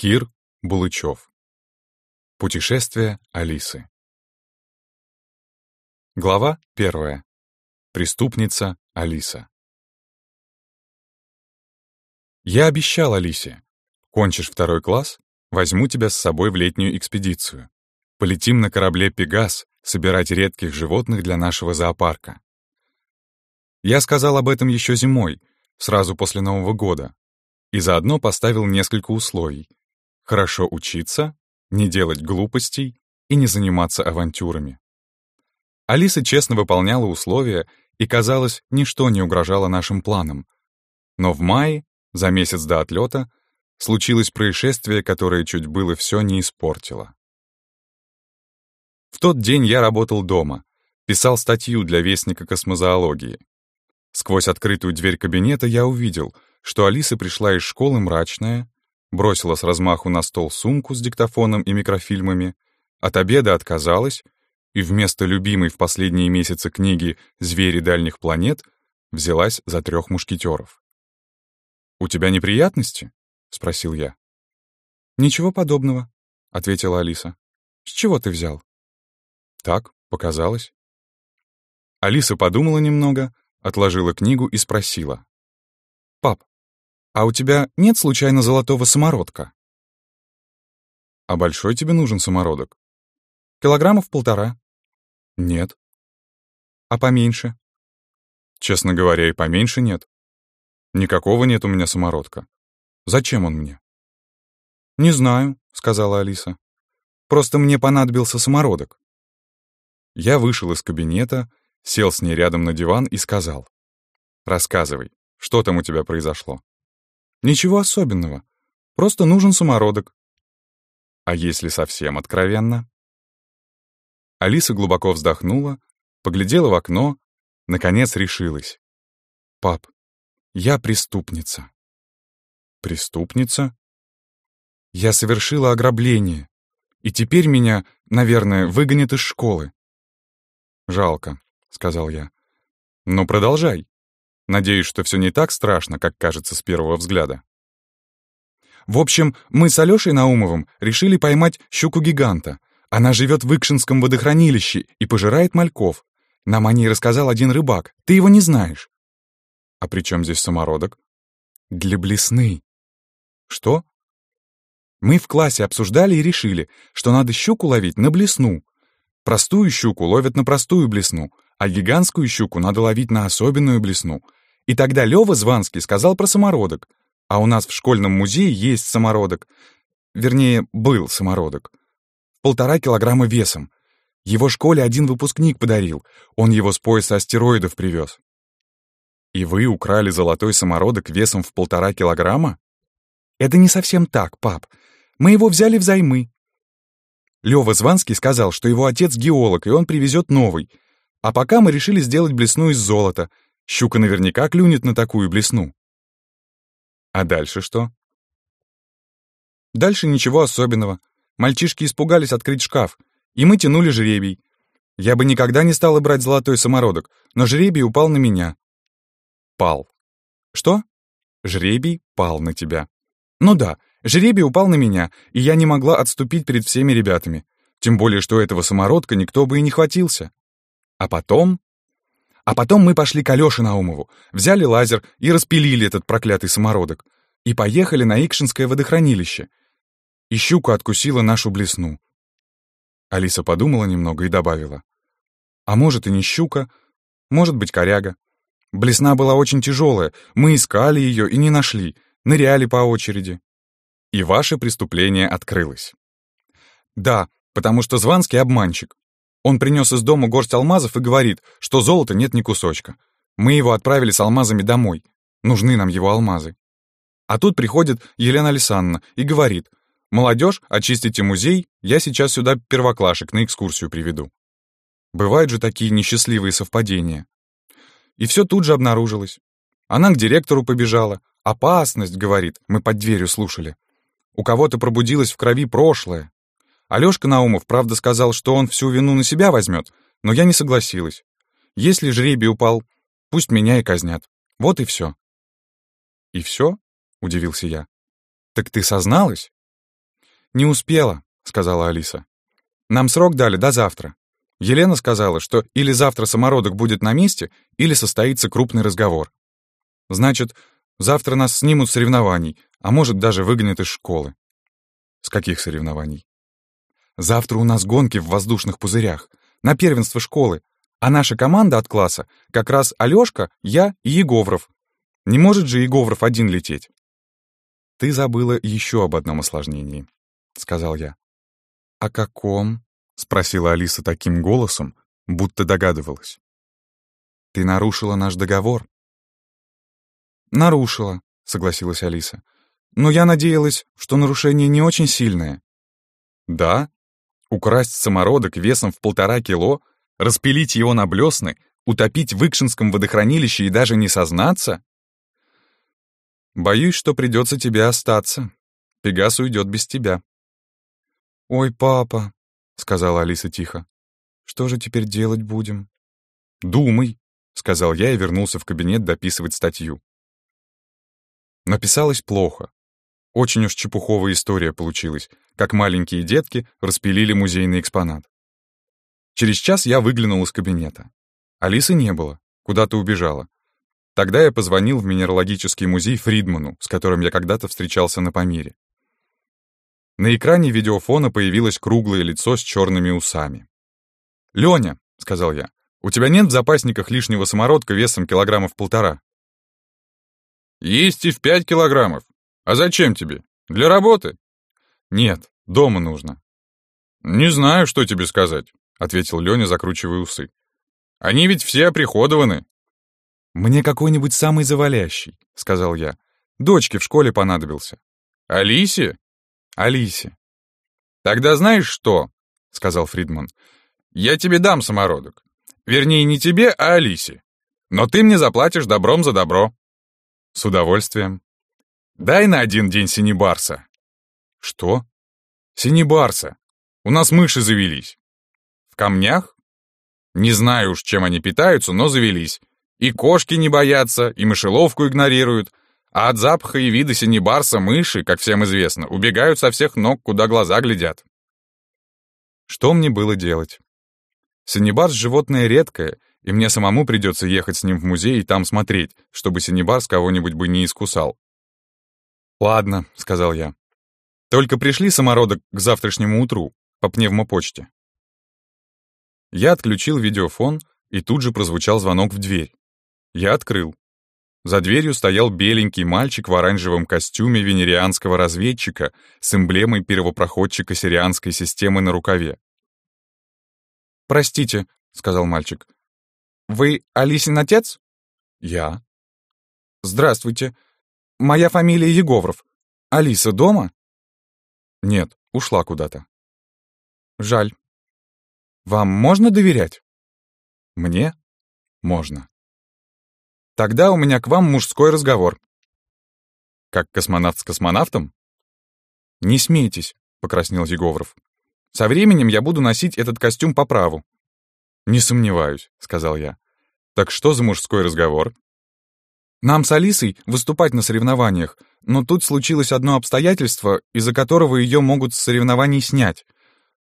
Кир Булычев. Путешествие Алисы. Глава первая. Преступница Алиса. Я обещал Алисе. Кончишь второй класс, возьму тебя с собой в летнюю экспедицию. Полетим на корабле «Пегас» собирать редких животных для нашего зоопарка. Я сказал об этом еще зимой, сразу после Нового года, и заодно поставил несколько условий. Хорошо учиться, не делать глупостей и не заниматься авантюрами. Алиса честно выполняла условия, и, казалось, ничто не угрожало нашим планам. Но в мае, за месяц до отлета, случилось происшествие, которое чуть было все не испортило. В тот день я работал дома, писал статью для Вестника космозоологии. Сквозь открытую дверь кабинета я увидел, что Алиса пришла из школы мрачная, бросила с размаху на стол сумку с диктофоном и микрофильмами, от обеда отказалась и вместо любимой в последние месяцы книги «Звери дальних планет» взялась за трех мушкетеров. «У тебя неприятности?» — спросил я. «Ничего подобного», — ответила Алиса. «С чего ты взял?» «Так, показалось». Алиса подумала немного, отложила книгу и спросила. «Пап, а у тебя нет случайно золотого самородка?» «А большой тебе нужен самородок?» «Килограммов полтора». «Нет». «А поменьше?» «Честно говоря, и поменьше нет. Никакого нет у меня самородка. Зачем он мне?» «Не знаю», — сказала Алиса. «Просто мне понадобился самородок». Я вышел из кабинета, сел с ней рядом на диван и сказал. «Рассказывай, что там у тебя произошло?» Ничего особенного. Просто нужен самородок. А если совсем откровенно? Алиса глубоко вздохнула, поглядела в окно, наконец решилась. «Пап, я преступница». «Преступница?» «Я совершила ограбление, и теперь меня, наверное, выгонят из школы». «Жалко», — сказал я. «Но продолжай». Надеюсь, что все не так страшно, как кажется с первого взгляда. В общем, мы с Алешей Наумовым решили поймать щуку-гиганта. Она живет в Икшинском водохранилище и пожирает мальков. Нам о ней рассказал один рыбак. Ты его не знаешь. А при чем здесь самородок? Для блесны. Что? Мы в классе обсуждали и решили, что надо щуку ловить на блесну. Простую щуку ловят на простую блесну, а гигантскую щуку надо ловить на особенную блесну — и тогда Лёва Званский сказал про самородок. А у нас в школьном музее есть самородок. Вернее, был самородок. Полтора килограмма весом. Его школе один выпускник подарил. Он его с пояса астероидов привез. И вы украли золотой самородок весом в полтора килограмма? Это не совсем так, пап. Мы его взяли взаймы. Лёва Званский сказал, что его отец геолог, и он привезет новый. А пока мы решили сделать блесну из золота — Щука наверняка клюнет на такую блесну. А дальше что? Дальше ничего особенного. Мальчишки испугались открыть шкаф, и мы тянули жребий. Я бы никогда не стала брать золотой самородок, но жребий упал на меня. Пал. Что? Жребий пал на тебя. Ну да, жребий упал на меня, и я не могла отступить перед всеми ребятами. Тем более, что этого самородка никто бы и не хватился. А потом а потом мы пошли к Алёше Наумову, взяли лазер и распилили этот проклятый самородок. И поехали на Икшинское водохранилище. И щука откусила нашу блесну. Алиса подумала немного и добавила. А может и не щука, может быть коряга. Блесна была очень тяжелая, мы искали ее и не нашли, ныряли по очереди. И ваше преступление открылось. Да, потому что Званский обманщик. Он принес из дома горсть алмазов и говорит, что золота нет ни кусочка. Мы его отправили с алмазами домой. Нужны нам его алмазы. А тут приходит Елена Александровна и говорит, «Молодежь, очистите музей, я сейчас сюда первоклашек на экскурсию приведу». Бывают же такие несчастливые совпадения. И все тут же обнаружилось. Она к директору побежала. «Опасность», — говорит, мы под дверью слушали. У кого-то пробудилось в крови прошлое. Алёшка Наумов, правда, сказал, что он всю вину на себя возьмет, но я не согласилась. Если жребий упал, пусть меня и казнят. Вот и все. «И все?» — удивился я. «Так ты созналась?» «Не успела», — сказала Алиса. «Нам срок дали до завтра. Елена сказала, что или завтра самородок будет на месте, или состоится крупный разговор. Значит, завтра нас снимут с соревнований, а может, даже выгонят из школы. С каких соревнований? Завтра у нас гонки в воздушных пузырях, на первенство школы, а наша команда от класса как раз Алёшка, я и Еговров. Не может же Еговров один лететь. Ты забыла еще об одном осложнении, — сказал я. О каком? — спросила Алиса таким голосом, будто догадывалась. «Ты нарушила наш договор». «Нарушила», — согласилась Алиса. «Но я надеялась, что нарушение не очень сильное». «Да? Украсть самородок весом в полтора кило, распилить его на блесны, утопить в Икшинском водохранилище и даже не сознаться?» «Боюсь, что придется тебе остаться. Пегас уйдет без тебя». «Ой, папа», — сказала Алиса тихо. «Что же теперь делать будем?» «Думай», — сказал я и вернулся в кабинет дописывать статью. Написалось плохо. Очень уж чепуховая история получилась, как маленькие детки распилили музейный экспонат. Через час я выглянул из кабинета. Алисы не было, куда-то убежала. Тогда я позвонил в Минералогический музей Фридману, с которым я когда-то встречался на Памире. На экране видеофона появилось круглое лицо с черными усами. «Леня», — сказал я, — «у тебя нет в запасниках лишнего самородка весом килограммов полтора?» «Есть и в пять килограммов. А зачем тебе? Для работы?» «Нет, дома нужно». «Не знаю, что тебе сказать», — ответил Леня, закручивая усы. «Они ведь все оприходованы». «Мне какой-нибудь самый завалящий», — сказал я. «Дочке в школе понадобился». «Алисе?» Алисе. «Тогда знаешь что?» — сказал Фридман. «Я тебе дам самородок. Вернее, не тебе, а Алисе. Но ты мне заплатишь добром за добро». «С удовольствием». «Дай на один день синебарса». «Что?» «Синебарса. У нас мыши завелись». «В камнях?» «Не знаю уж, чем они питаются, но завелись. И кошки не боятся, и мышеловку игнорируют, а от запаха и вида синебарса мыши, как всем известно, убегают со всех ног, куда глаза глядят. Что мне было делать? Синебарс — животное редкое, и мне самому придется ехать с ним в музей и там смотреть, чтобы синебарс кого-нибудь бы не искусал. «Ладно», — сказал я. «Только пришли самородок к завтрашнему утру, по пневмопочте». Я отключил видеофон, и тут же прозвучал звонок в дверь. Я открыл. За дверью стоял беленький мальчик в оранжевом костюме венерианского разведчика с эмблемой первопроходчика сирианской системы на рукаве. «Простите», — сказал мальчик. «Вы Алисин отец?» «Я». «Здравствуйте. Моя фамилия Еговров. Алиса дома?» «Нет, ушла куда-то». «Жаль. Вам можно доверять?» «Мне? Можно». Тогда у меня к вам мужской разговор. Как космонавт с космонавтом? Не смейтесь, покраснел Еговров. Со временем я буду носить этот костюм по праву. Не сомневаюсь, сказал я. Так что за мужской разговор? Нам с Алисой выступать на соревнованиях, но тут случилось одно обстоятельство, из-за которого ее могут с соревнований снять.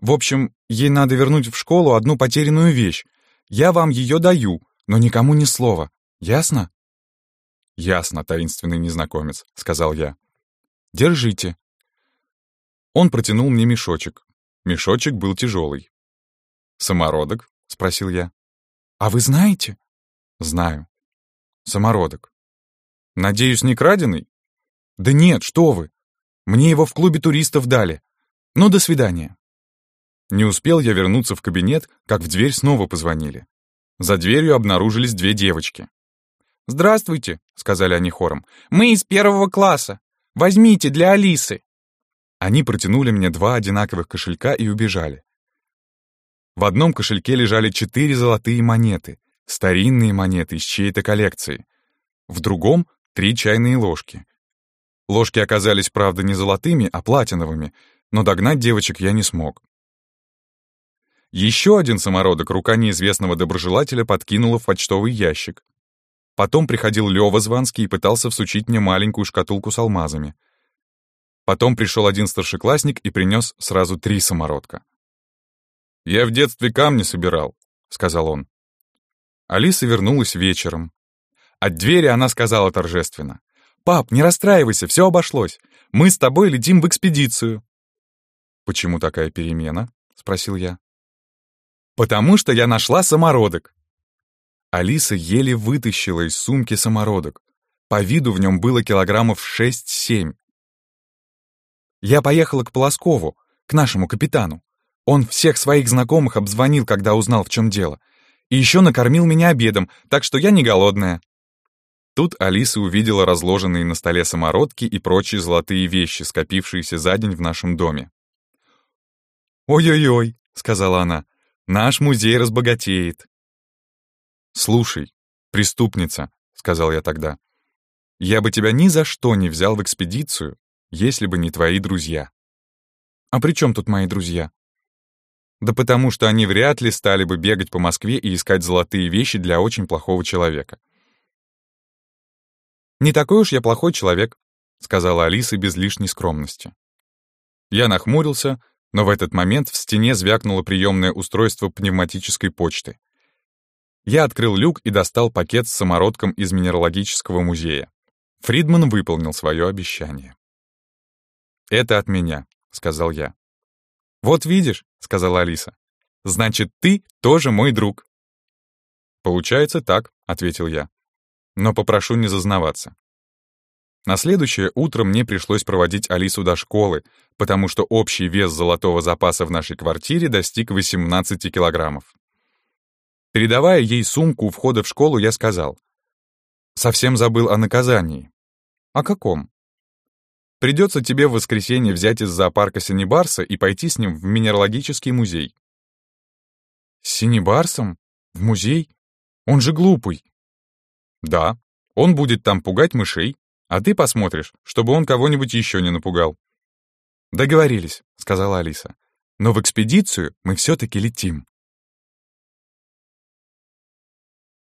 В общем, ей надо вернуть в школу одну потерянную вещь. Я вам ее даю, но никому ни слова. Ясно?» «Ясно, таинственный незнакомец», — сказал я. «Держите». Он протянул мне мешочек. Мешочек был тяжелый. «Самородок?» — спросил я. «А вы знаете?» «Знаю. Самородок. Надеюсь, не краденый?» «Да нет, что вы! Мне его в клубе туристов дали. Ну, до свидания». Не успел я вернуться в кабинет, как в дверь снова позвонили. За дверью обнаружились две девочки. «Здравствуйте», — сказали они хором. «Мы из первого класса. Возьмите для Алисы». Они протянули мне два одинаковых кошелька и убежали. В одном кошельке лежали четыре золотые монеты, старинные монеты из чьей-то коллекции. В другом — три чайные ложки. Ложки оказались, правда, не золотыми, а платиновыми, но догнать девочек я не смог. Еще один самородок рука неизвестного доброжелателя подкинула в почтовый ящик. Потом приходил Лёва Званский и пытался всучить мне маленькую шкатулку с алмазами. Потом пришел один старшеклассник и принес сразу три самородка. «Я в детстве камни собирал», — сказал он. Алиса вернулась вечером. От двери она сказала торжественно. «Пап, не расстраивайся, все обошлось. Мы с тобой летим в экспедицию». «Почему такая перемена?» — спросил я. «Потому что я нашла самородок». Алиса еле вытащила из сумки самородок. По виду в нем было килограммов шесть-семь. Я поехала к Полоскову, к нашему капитану. Он всех своих знакомых обзвонил, когда узнал, в чем дело. И еще накормил меня обедом, так что я не голодная. Тут Алиса увидела разложенные на столе самородки и прочие золотые вещи, скопившиеся за день в нашем доме. «Ой-ой-ой», — сказала она, — «наш музей разбогатеет». «Слушай, преступница», — сказал я тогда, — «я бы тебя ни за что не взял в экспедицию, если бы не твои друзья». «А при чем тут мои друзья?» Да потому что они вряд ли стали бы бегать по Москве и искать золотые вещи для очень плохого человека. «Не такой уж я плохой человек», — сказала Алиса без лишней скромности. Я нахмурился, но в этот момент в стене звякнуло приемное устройство пневматической почты. Я открыл люк и достал пакет с самородком из Минералогического музея. Фридман выполнил свое обещание. «Это от меня», — сказал я. «Вот видишь», — сказала Алиса, — «значит, ты тоже мой друг». «Получается так», — ответил я. «Но попрошу не зазнаваться». На следующее утро мне пришлось проводить Алису до школы, потому что общий вес золотого запаса в нашей квартире достиг 18 килограммов. Передавая ей сумку у входа в школу, я сказал. «Совсем забыл о наказании». «О каком?» Придется тебе в воскресенье взять из зоопарка Синебарса и пойти с ним в минералогический музей». «С Синебарсом? В музей? Он же глупый». «Да, он будет там пугать мышей, а ты посмотришь, чтобы он кого-нибудь еще не напугал». «Договорились», — сказала Алиса. «Но в экспедицию мы все-таки летим».